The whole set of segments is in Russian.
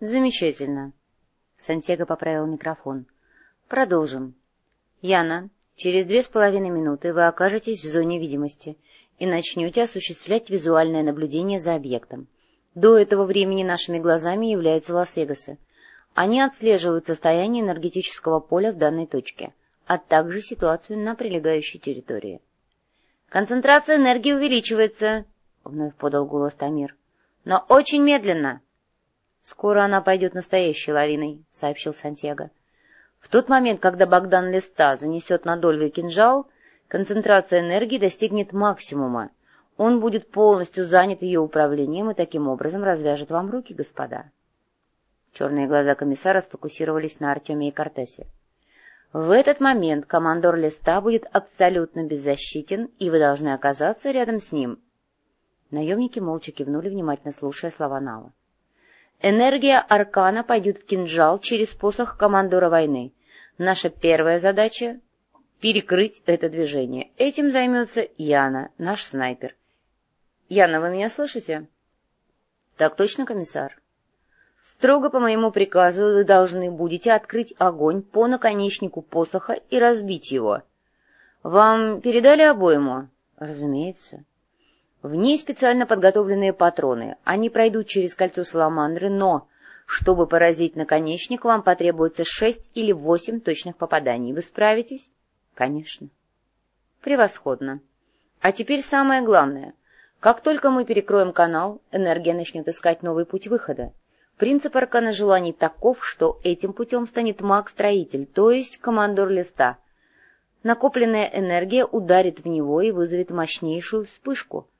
Замечательно. Сантьяго поправил микрофон. Продолжим. Яна, через две с половиной минуты вы окажетесь в зоне видимости и начнете осуществлять визуальное наблюдение за объектом. До этого времени нашими глазами являются Лас-Вегасы. Они отслеживают состояние энергетического поля в данной точке, а также ситуацию на прилегающей территории. «Концентрация энергии увеличивается», — вновь подал голос Тамир. «Но очень медленно». «Скоро она пойдет настоящей лавиной», — сообщил Сантьяго. В тот момент, когда Богдан Листа занесет над Ольгой кинжал, концентрация энергии достигнет максимума. Он будет полностью занят ее управлением и таким образом развяжет вам руки, господа. Черные глаза комиссара сфокусировались на Артеме и Кортесе. В этот момент командор Листа будет абсолютно беззащитен, и вы должны оказаться рядом с ним. Наемники молча кивнули, внимательно слушая слова Нава. Энергия Аркана пойдет в кинжал через посох командора войны. Наша первая задача — перекрыть это движение. Этим займется Яна, наш снайпер. Яна, вы меня слышите? Так точно, комиссар. Строго по моему приказу вы должны будете открыть огонь по наконечнику посоха и разбить его. Вам передали обойму? Разумеется. В ней специально подготовленные патроны. Они пройдут через кольцо саламандры, но, чтобы поразить наконечник, вам потребуется шесть или восемь точных попаданий. Вы справитесь? Конечно. Превосходно. А теперь самое главное. Как только мы перекроем канал, энергия начнет искать новый путь выхода. Принцип аркана желаний таков, что этим путем станет маг-строитель, то есть командор листа. Накопленная энергия ударит в него и вызовет мощнейшую вспышку —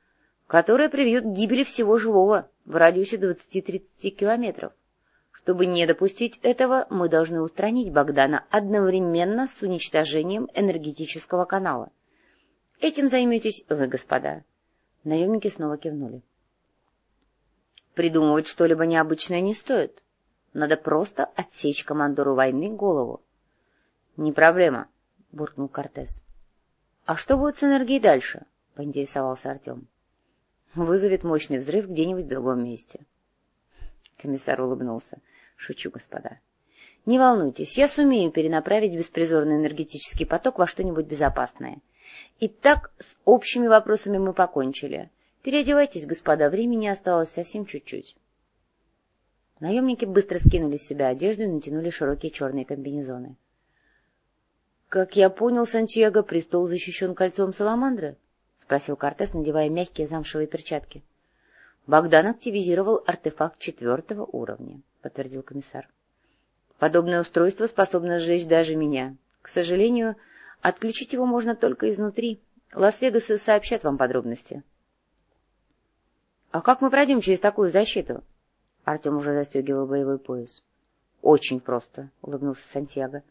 которая приведет к гибели всего живого в радиусе 20-30 километров. Чтобы не допустить этого, мы должны устранить Богдана одновременно с уничтожением энергетического канала. Этим займетесь вы, господа. Наемники снова кивнули. Придумывать что-либо необычное не стоит. Надо просто отсечь командору войны голову. — Не проблема, — буркнул Кортес. — А что будет с энергией дальше? — поинтересовался Артем вызовет мощный взрыв где-нибудь в другом месте. Комиссар улыбнулся. Шучу, господа. Не волнуйтесь, я сумею перенаправить беспризорный энергетический поток во что-нибудь безопасное. Итак, с общими вопросами мы покончили. Переодевайтесь, господа, времени осталось совсем чуть-чуть. Наемники быстро скинули с себя одежду и натянули широкие черные комбинезоны. — Как я понял, Сантьяго, престол защищен кольцом Саламандры? — спросил Кортес, надевая мягкие замшевые перчатки. — Богдан активизировал артефакт четвертого уровня, — подтвердил комиссар. — Подобное устройство способно сжечь даже меня. К сожалению, отключить его можно только изнутри. Лас-Вегасы сообщат вам подробности. — А как мы пройдем через такую защиту? Артем уже застегивал боевой пояс. — Очень просто, — улыбнулся Сантьяго.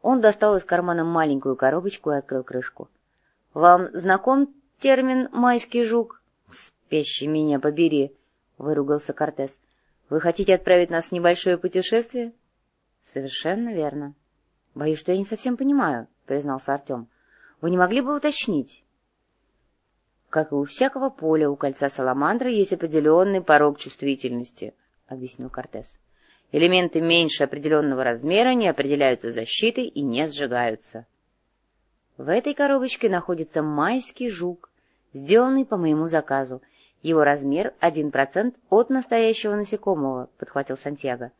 Он достал из кармана маленькую коробочку и открыл крышку. — Вам знаком термин «майский жук»? — Спящий меня побери, — выругался Кортес. — Вы хотите отправить нас в небольшое путешествие? — Совершенно верно. — Боюсь, что я не совсем понимаю, — признался Артем. — Вы не могли бы уточнить? — Как и у всякого поля, у кольца Саламандры есть определенный порог чувствительности, — объяснил Кортес. — Элементы меньше определенного размера не определяются защитой и не сжигаются. — в этой коробочке находится майский жук, сделанный по моему заказу. Его размер — один процент от настоящего насекомого, — подхватил Сантьяго.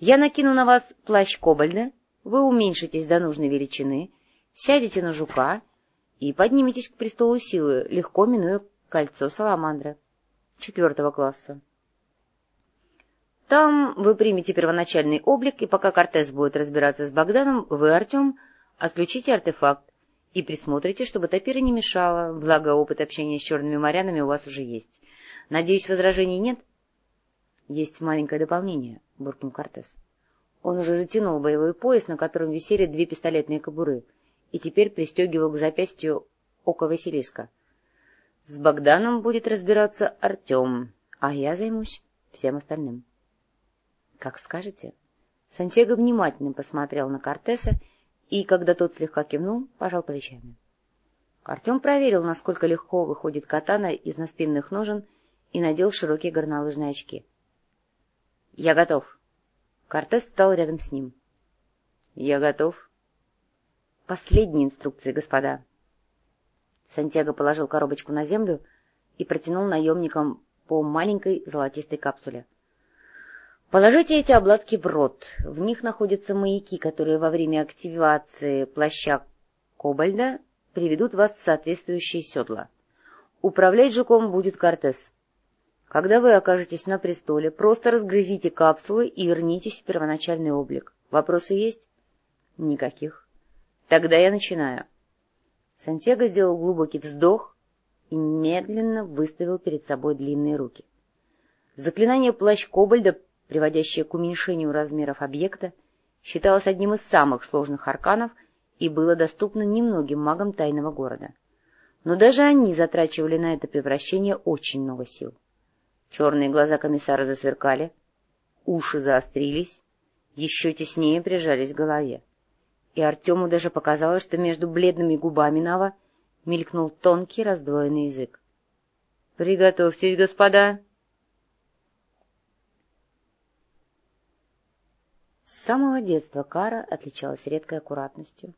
Я накину на вас плащ кобальда, вы уменьшитесь до нужной величины, сядете на жука и подниметесь к престолу силы, легко минуя кольцо саламандра четвертого класса. Там вы примете первоначальный облик, и пока Кортес будет разбираться с Богданом, вы, Артем, отключите артефакт, и присмотрите, чтобы топира не мешала, благо опыт общения с черными морянами у вас уже есть. Надеюсь, возражений нет? — Есть маленькое дополнение, — буркнул Кортес. Он уже затянул боевой пояс, на котором висели две пистолетные кобуры, и теперь пристегивал к запястью око Василиска. — С Богданом будет разбираться Артем, а я займусь всем остальным. — Как скажете. Сантьяго внимательно посмотрел на Кортеса и, когда тот слегка кивнул, пожал плечами. Артем проверил, насколько легко выходит катана из наспинных ножен и надел широкие горнолыжные очки. — Я готов, Кортес встал рядом с ним. — Я готов. — Последние инструкции, господа. Сантьяго положил коробочку на землю и протянул наемникам по маленькой золотистой капсуле. Положите эти обладки в рот. В них находятся маяки, которые во время активации плаща Кобальда приведут вас в соответствующие седла. Управлять жуком будет Кортес. Когда вы окажетесь на престоле, просто разгрызите капсулы и вернитесь в первоначальный облик. Вопросы есть? Никаких. Тогда я начинаю. Сантьяго сделал глубокий вздох и медленно выставил перед собой длинные руки. Заклинание плащ Кобальда, приводящее к уменьшению размеров объекта, считалось одним из самых сложных арканов и было доступно немногим магам тайного города. Но даже они затрачивали на это превращение очень много сил. Черные глаза комиссара засверкали, уши заострились, еще теснее прижались к голове. И Артему даже показалось, что между бледными губами Нава мелькнул тонкий раздвоенный язык. — Приготовьтесь, господа! Самого детства Кара отличалась редкой аккуратностью.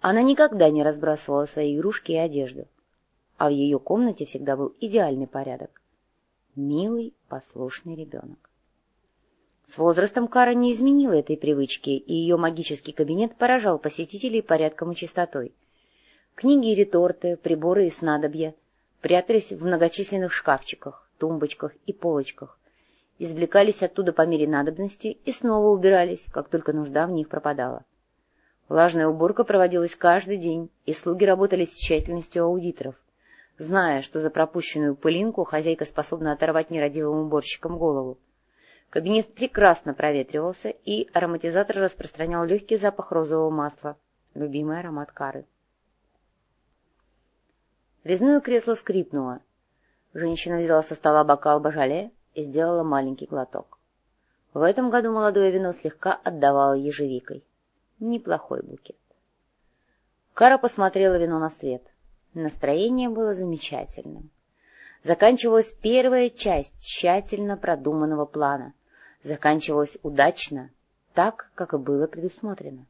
Она никогда не разбрасывала свои игрушки и одежду, а в ее комнате всегда был идеальный порядок милый, послушный ребенок. С возрастом Кара не изменила этой привычки, и ее магический кабинет поражал посетителей порядком и чистотой. Книги и реторты, приборы и снадобья прятались в многочисленных шкафчиках, тумбочках и полочках, извлекались оттуда по мере надобности и снова убирались, как только нужда в них пропадала. Влажная уборка проводилась каждый день, и слуги работали с тщательностью аудиторов, зная, что за пропущенную пылинку хозяйка способна оторвать нерадивым уборщикам голову. Кабинет прекрасно проветривался, и ароматизатор распространял легкий запах розового масла, любимый аромат кары. Резное кресло скрипнуло. Женщина взяла со стола бокал бажале и сделала маленький глоток. В этом году молодое вино слегка отдавало ежевикой. Неплохой букет. Кара посмотрела вино на свет. Настроение было замечательным. Заканчивалась первая часть тщательно продуманного плана. Заканчивалась удачно, так, как и было предусмотрено.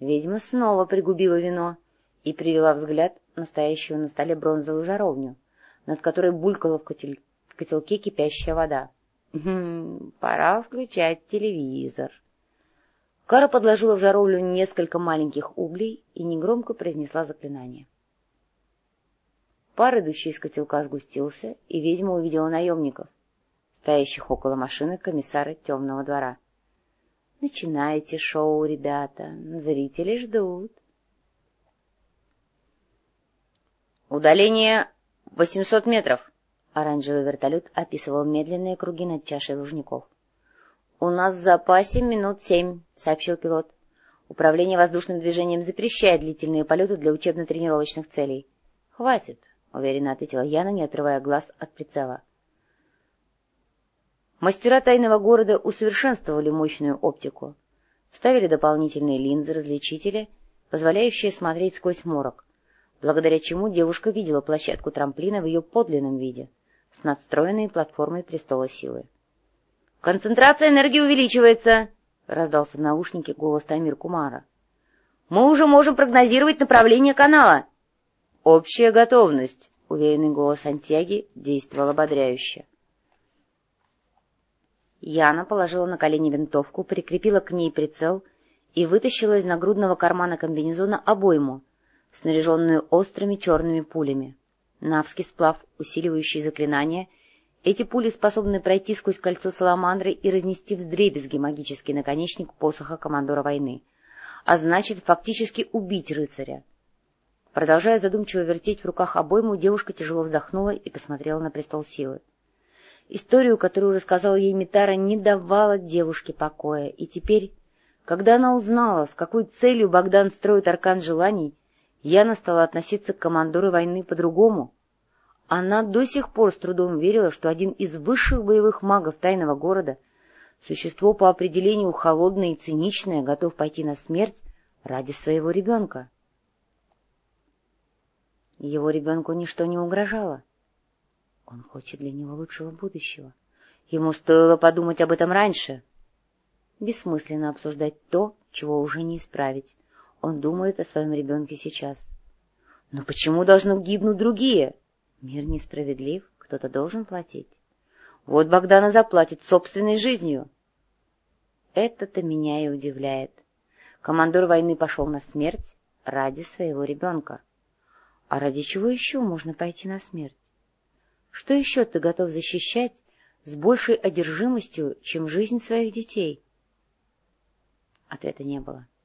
Ведьма снова пригубила вино и привела взгляд настоящую на столе бронзовую жаровню, над которой булькала в, котел... котелке кипящая вода. «Хм, пора включать телевизор. Кара подложила в жаровню несколько маленьких углей и негромко произнесла заклинание. — Пар, идущий из котелка, сгустился, и ведьма увидела наемников, стоящих около машины комиссара темного двора. — Начинайте шоу, ребята, зрители ждут. «Удаление 800 метров!» Оранжевый вертолет описывал медленные круги над чашей лужников. «У нас в запасе минут семь», — сообщил пилот. «Управление воздушным движением запрещает длительные полеты для учебно-тренировочных целей». «Хватит. — уверенно ответила Яна, не отрывая глаз от прицела. Мастера тайного города усовершенствовали мощную оптику. Вставили дополнительные линзы-различители, позволяющие смотреть сквозь морок, благодаря чему девушка видела площадку трамплина в ее подлинном виде, с надстроенной платформой престола силы. «Концентрация энергии увеличивается!» — раздался в наушнике голос Тамир Кумара. «Мы уже можем прогнозировать направление канала!» «Общая готовность», — уверенный голос Антьяги действовал ободряюще. Яна положила на колени винтовку, прикрепила к ней прицел и вытащила из нагрудного кармана комбинезона обойму, снаряженную острыми черными пулями. Навский сплав, усиливающий заклинание, эти пули способны пройти сквозь кольцо саламандры и разнести вдребезги магический наконечник посоха командора войны, а значит, фактически убить рыцаря. Продолжая задумчиво вертеть в руках обойму, девушка тяжело вздохнула и посмотрела на престол силы. Историю, которую рассказала ей Митара, не давала девушке покоя, и теперь, когда она узнала, с какой целью Богдан строит аркан желаний, Яна стала относиться к командору войны по-другому. Она до сих пор с трудом верила, что один из высших боевых магов тайного города, существо по определению холодное и циничное, готов пойти на смерть ради своего ребенка. Его ребенку ничто не угрожало. Он хочет для него лучшего будущего. Ему стоило подумать об этом раньше. Бессмысленно обсуждать то, чего уже не исправить. Он думает о своем ребенке сейчас. Но почему должны гибнуть другие? Мир несправедлив, кто-то должен платить. Вот Богдана заплатит собственной жизнью. Это-то меня и удивляет. Командор войны пошел на смерть ради своего ребенка. А ради чего еще можно пойти на смерть? Что еще ты готов защищать с большей одержимостью, чем жизнь своих детей? Ответа не было. —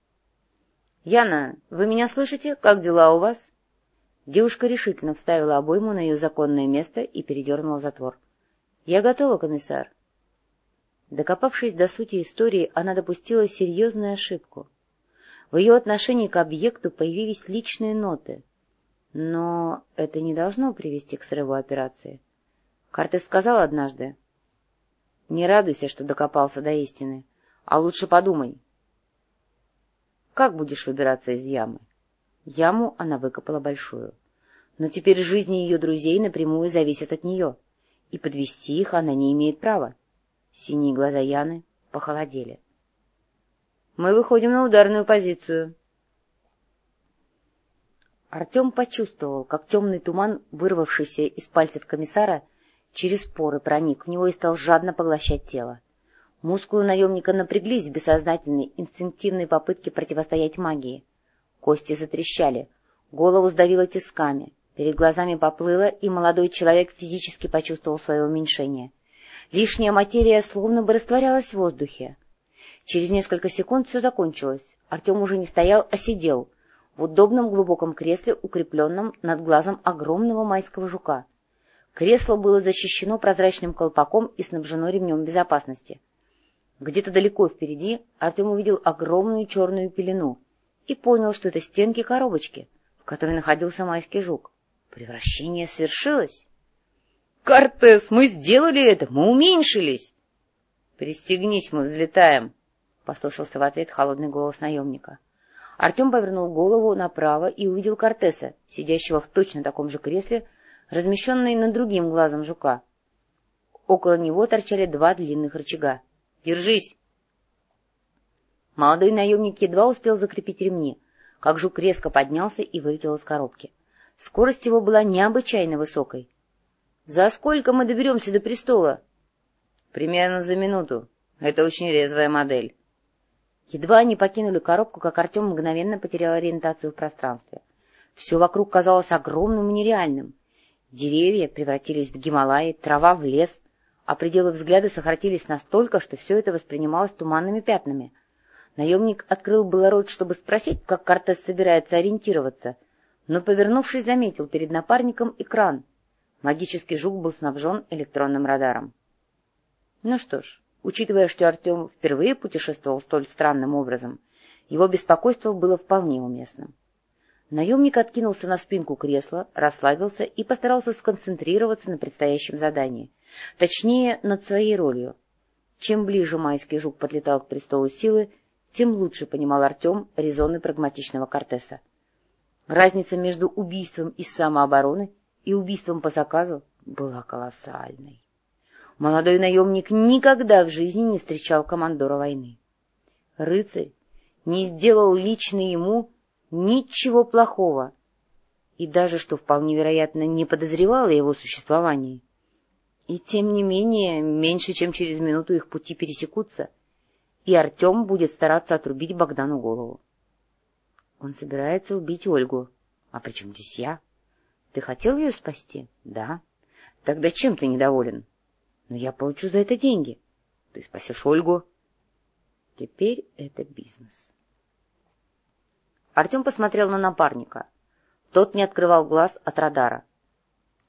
Яна, вы меня слышите? Как дела у вас? Девушка решительно вставила обойму на ее законное место и передернула затвор. — Я готова, комиссар. Докопавшись до сути истории, она допустила серьезную ошибку. В ее отношении к объекту появились личные ноты. Но это не должно привести к срыву операции. Картес сказал однажды, «Не радуйся, что докопался до истины, а лучше подумай, как будешь выбираться из ямы?» Яму она выкопала большую. Но теперь жизни ее друзей напрямую зависят от нее, и подвести их она не имеет права. Синие глаза Яны похолодели. — Мы выходим на ударную позицию. Артем почувствовал, как темный туман, вырвавшийся из пальцев комиссара, через поры проник в него и стал жадно поглощать тело. Мускулы наемника напряглись в бессознательной, инстинктивной попытке противостоять магии. Кости затрещали, голову сдавило тисками, перед глазами поплыло, и молодой человек физически почувствовал свое уменьшение. Лишняя материя словно бы растворялась в воздухе. Через несколько секунд все закончилось. Артем уже не стоял, а сидел в удобном глубоком кресле, укрепленном над глазом огромного майского жука. Кресло было защищено прозрачным колпаком и снабжено ремнем безопасности. Где-то далеко впереди Артем увидел огромную черную пелену, и понял, что это стенки коробочки, в которой находился майский жук. Превращение свершилось. — Кортес, мы сделали это! Мы уменьшились! — Пристегнись, мы взлетаем! — послышался в ответ холодный голос наемника. Артем повернул голову направо и увидел Кортеса, сидящего в точно таком же кресле, размещенный над другим глазом жука. Около него торчали два длинных рычага. «Держись!» Молодой наемник едва успел закрепить ремни, как жук резко поднялся и вылетел из коробки. Скорость его была необычайно высокой. — За сколько мы доберемся до престола? — Примерно за минуту. Это очень резвая модель. Едва они покинули коробку, как Артем мгновенно потерял ориентацию в пространстве. Все вокруг казалось огромным и нереальным. Деревья превратились в Гималаи, трава в лес, а пределы взгляда сократились настолько, что все это воспринималось туманными пятнами — Наемник открыл было рот, чтобы спросить, как Кортес собирается ориентироваться, но, повернувшись, заметил перед напарником экран. Магический жук был снабжен электронным радаром. Ну что ж, учитывая, что Артем впервые путешествовал столь странным образом, его беспокойство было вполне уместным. Наемник откинулся на спинку кресла, расслабился и постарался сконцентрироваться на предстоящем задании, точнее, над своей ролью. Чем ближе майский жук подлетал к престолу силы, тем лучше понимал Артем резоны прагматичного Кортеса. Разница между убийством из самообороны и убийством по заказу была колоссальной. Молодой наемник никогда в жизни не встречал командора войны. Рыцарь не сделал лично ему ничего плохого, и даже, что вполне вероятно, не подозревал о его существовании. И тем не менее, меньше чем через минуту их пути пересекутся — и Артем будет стараться отрубить Богдану голову. Он собирается убить Ольгу. А при чем здесь я? Ты хотел ее спасти? Да. Тогда чем ты недоволен? Но я получу за это деньги. Ты спасешь Ольгу. Теперь это бизнес. Артем посмотрел на напарника. Тот не открывал глаз от радара.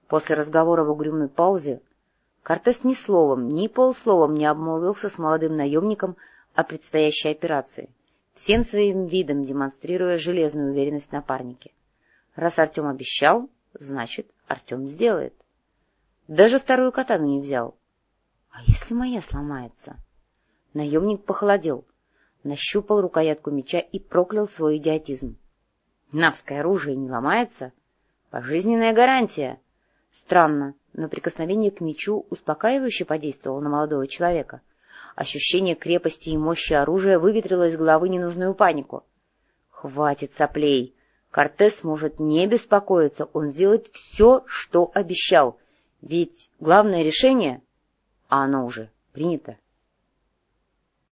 После разговора в угрюмой паузе Кортес ни словом, ни полсловом не обмолвился с молодым наемником о предстоящей операции, всем своим видом демонстрируя железную уверенность напарники. Раз Артем обещал, значит, Артем сделает. Даже вторую катану не взял. А если моя сломается? Наемник похолодел, нащупал рукоятку меча и проклял свой идиотизм. Навское оружие не ломается? Пожизненная гарантия. Странно, но прикосновение к мечу успокаивающе подействовало на молодого человека — Ощущение крепости и мощи оружия выветрило из головы ненужную панику. «Хватит соплей! Кортес может не беспокоиться, он сделает все, что обещал. Ведь главное решение, а оно уже принято».